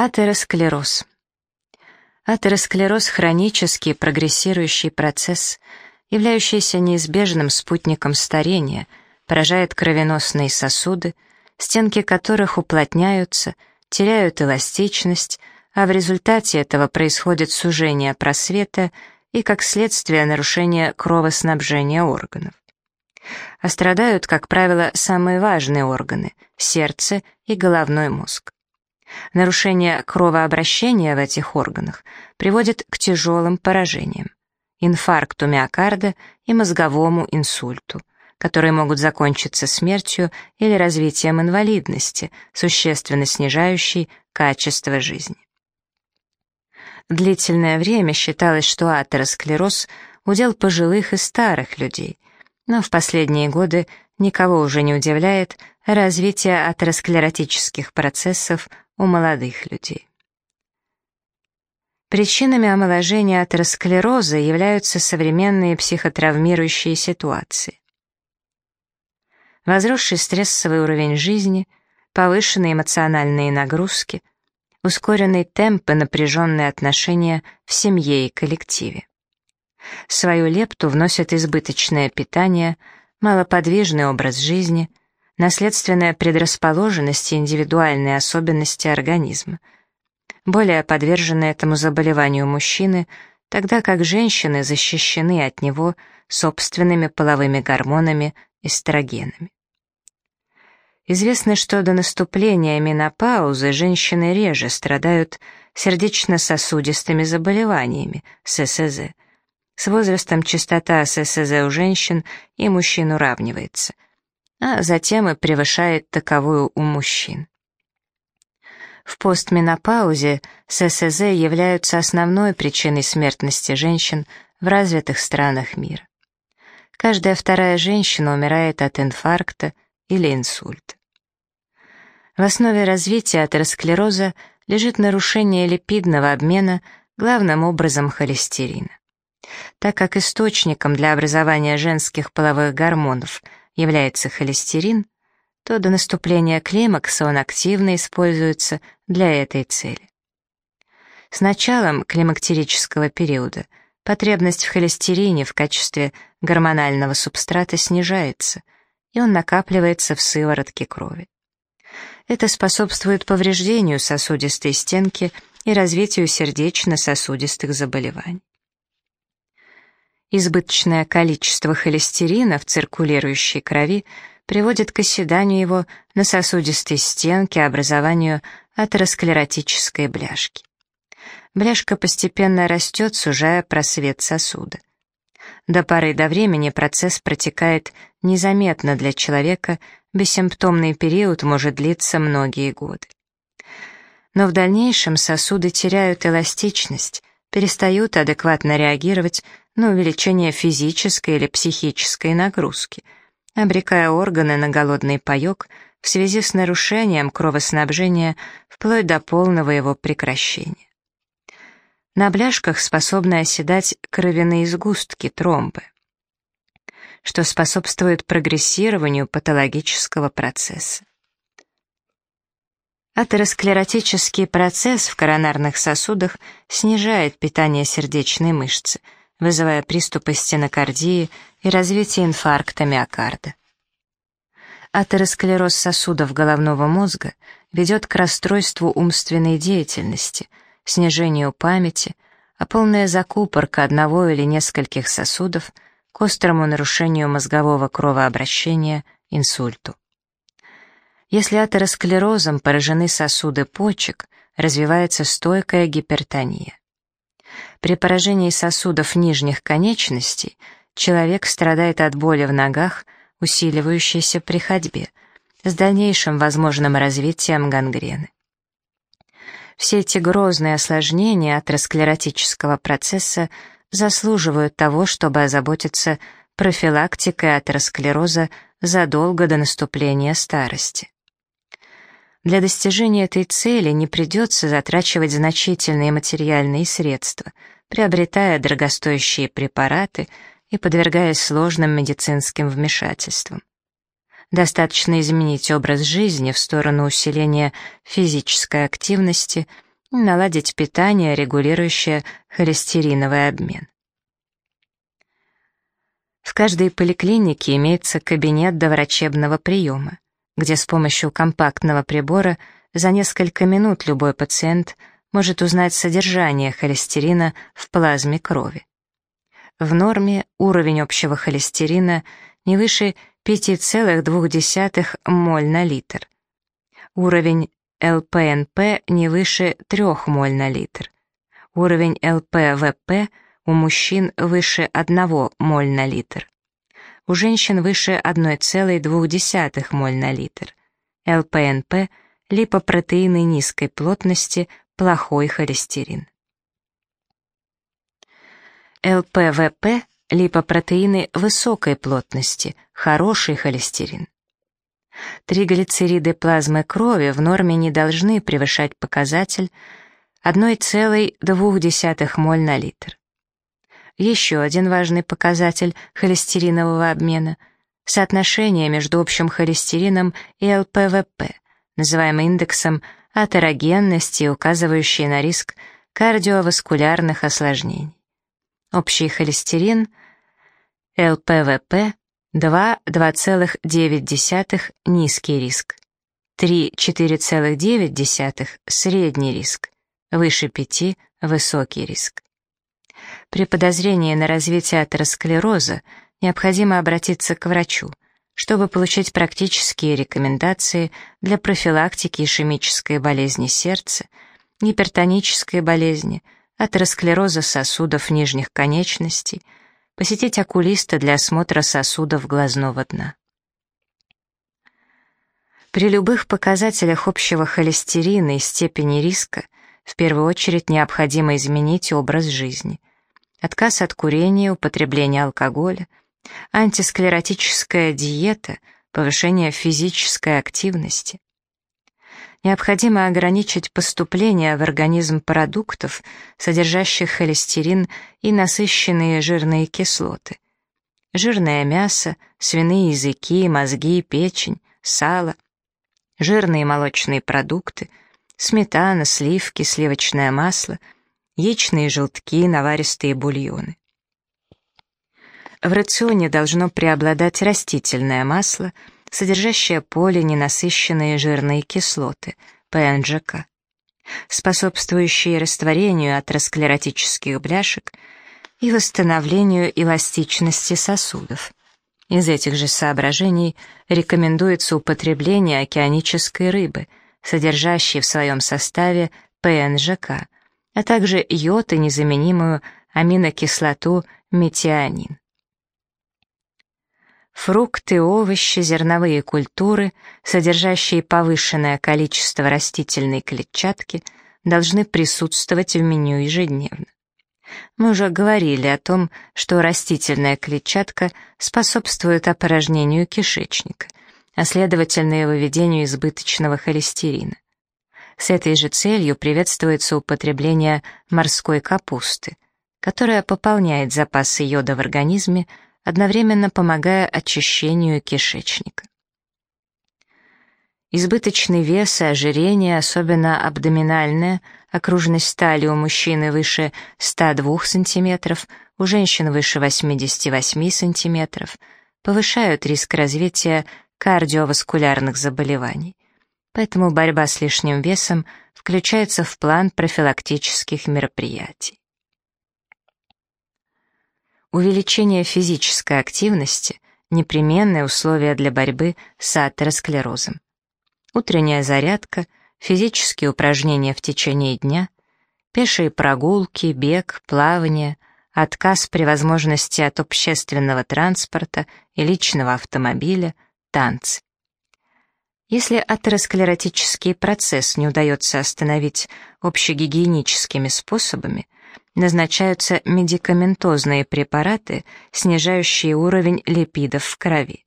Атеросклероз. Атеросклероз — хронический прогрессирующий процесс, являющийся неизбежным спутником старения, поражает кровеносные сосуды, стенки которых уплотняются, теряют эластичность, а в результате этого происходит сужение просвета и, как следствие, нарушение кровоснабжения органов. А страдают, как правило, самые важные органы — сердце и головной мозг. Нарушение кровообращения в этих органах приводит к тяжелым поражениям, инфаркту миокарда и мозговому инсульту, которые могут закончиться смертью или развитием инвалидности, существенно снижающей качество жизни. Длительное время считалось, что атеросклероз – удел пожилых и старых людей, но в последние годы никого уже не удивляет развитие атеросклеротических процессов у молодых людей. Причинами омоложения атеросклероза являются современные психотравмирующие ситуации. Возросший стрессовый уровень жизни, повышенные эмоциональные нагрузки, ускоренный темп и напряженные отношения в семье и коллективе. Свою лепту вносят избыточное питание, малоподвижный образ жизни, наследственная предрасположенность и индивидуальные особенности организма. Более подвержены этому заболеванию мужчины, тогда как женщины защищены от него собственными половыми гормонами эстрогенами. Известно, что до наступления менопаузы женщины реже страдают сердечно-сосудистыми заболеваниями, ССЗ. С возрастом частота ССЗ у женщин и мужчин уравнивается – а затем и превышает таковую у мужчин. В постменопаузе ССЗ являются основной причиной смертности женщин в развитых странах мира. Каждая вторая женщина умирает от инфаркта или инсульта. В основе развития атеросклероза лежит нарушение липидного обмена, главным образом холестерина. Так как источником для образования женских половых гормонов – является холестерин, то до наступления климакса он активно используется для этой цели. С началом климактерического периода потребность в холестерине в качестве гормонального субстрата снижается, и он накапливается в сыворотке крови. Это способствует повреждению сосудистой стенки и развитию сердечно-сосудистых заболеваний. Избыточное количество холестерина в циркулирующей крови приводит к оседанию его на сосудистой стенке, образованию атеросклеротической бляшки. Бляшка постепенно растет, сужая просвет сосуда. До поры до времени процесс протекает незаметно для человека, бессимптомный период может длиться многие годы. Но в дальнейшем сосуды теряют эластичность, перестают адекватно реагировать на увеличение физической или психической нагрузки, обрекая органы на голодный паёк в связи с нарушением кровоснабжения вплоть до полного его прекращения. На бляшках способны оседать кровяные сгустки, тромбы, что способствует прогрессированию патологического процесса. Атеросклеротический процесс в коронарных сосудах снижает питание сердечной мышцы – вызывая приступы стенокардии и развитие инфаркта миокарда. Атеросклероз сосудов головного мозга ведет к расстройству умственной деятельности, снижению памяти, а полная закупорка одного или нескольких сосудов к острому нарушению мозгового кровообращения, инсульту. Если атеросклерозом поражены сосуды почек, развивается стойкая гипертония. При поражении сосудов нижних конечностей человек страдает от боли в ногах, усиливающейся при ходьбе, с дальнейшим возможным развитием гангрены. Все эти грозные осложнения атеросклеротического процесса заслуживают того, чтобы озаботиться профилактикой атеросклероза задолго до наступления старости. Для достижения этой цели не придется затрачивать значительные материальные средства, приобретая дорогостоящие препараты и подвергаясь сложным медицинским вмешательствам. Достаточно изменить образ жизни в сторону усиления физической активности наладить питание, регулирующее холестериновый обмен. В каждой поликлинике имеется кабинет доврачебного приема, где с помощью компактного прибора за несколько минут любой пациент может узнать содержание холестерина в плазме крови. В норме уровень общего холестерина не выше 5,2 моль на литр. Уровень ЛПНП не выше 3 моль на литр. Уровень ЛПВП у мужчин выше 1 моль на литр. У женщин выше 1,2 моль на литр. ЛПНП – липопротеины низкой плотности, плохой холестерин. ЛПВП – липопротеины высокой плотности, хороший холестерин. Триглицериды плазмы крови в норме не должны превышать показатель 1,2 моль на литр. Еще один важный показатель холестеринового обмена — соотношение между общим холестерином и ЛПВП, называемый индексом атерогенности, указывающий на риск кардиоваскулярных осложнений. Общий холестерин ЛПВП 2,9 низкий риск, 3,4,9 средний риск, выше 5 высокий риск. При подозрении на развитие атеросклероза необходимо обратиться к врачу, чтобы получить практические рекомендации для профилактики ишемической болезни сердца, гипертонической болезни, атеросклероза сосудов нижних конечностей, посетить окулиста для осмотра сосудов глазного дна. При любых показателях общего холестерина и степени риска в первую очередь необходимо изменить образ жизни. Отказ от курения, употребления алкоголя, антисклеротическая диета, повышение физической активности. Необходимо ограничить поступление в организм продуктов, содержащих холестерин и насыщенные жирные кислоты. Жирное мясо, свиные языки, мозги, печень, сало, жирные молочные продукты, сметана, сливки, сливочное масло, яичные желтки, наваристые бульоны. В рационе должно преобладать растительное масло – содержащая полиненасыщенные жирные кислоты, ПНЖК, способствующие растворению атеросклеротических бляшек и восстановлению эластичности сосудов. Из этих же соображений рекомендуется употребление океанической рыбы, содержащей в своем составе ПНЖК, а также йод и незаменимую аминокислоту метионин. Фрукты, овощи, зерновые культуры, содержащие повышенное количество растительной клетчатки, должны присутствовать в меню ежедневно. Мы уже говорили о том, что растительная клетчатка способствует опорожнению кишечника, а следовательно и выведению избыточного холестерина. С этой же целью приветствуется употребление морской капусты, которая пополняет запасы йода в организме, одновременно помогая очищению кишечника. Избыточный вес и ожирение, особенно абдоминальное, окружность талии у мужчины выше 102 см, у женщин выше 88 см, повышают риск развития кардиоваскулярных заболеваний. Поэтому борьба с лишним весом включается в план профилактических мероприятий. Увеличение физической активности – непременное условие для борьбы с атеросклерозом. Утренняя зарядка, физические упражнения в течение дня, пешие прогулки, бег, плавание, отказ при возможности от общественного транспорта и личного автомобиля, танцы. Если атеросклеротический процесс не удается остановить общегигиеническими способами – назначаются медикаментозные препараты, снижающие уровень липидов в крови.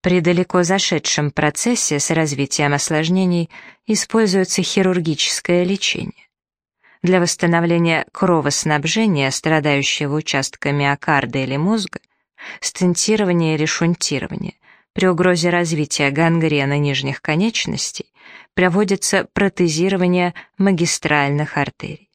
При далеко зашедшем процессе с развитием осложнений используется хирургическое лечение. Для восстановления кровоснабжения страдающего участка миокарда или мозга, стентирование или шунтирование, при угрозе развития гангрены нижних конечностей, проводится протезирование магистральных артерий.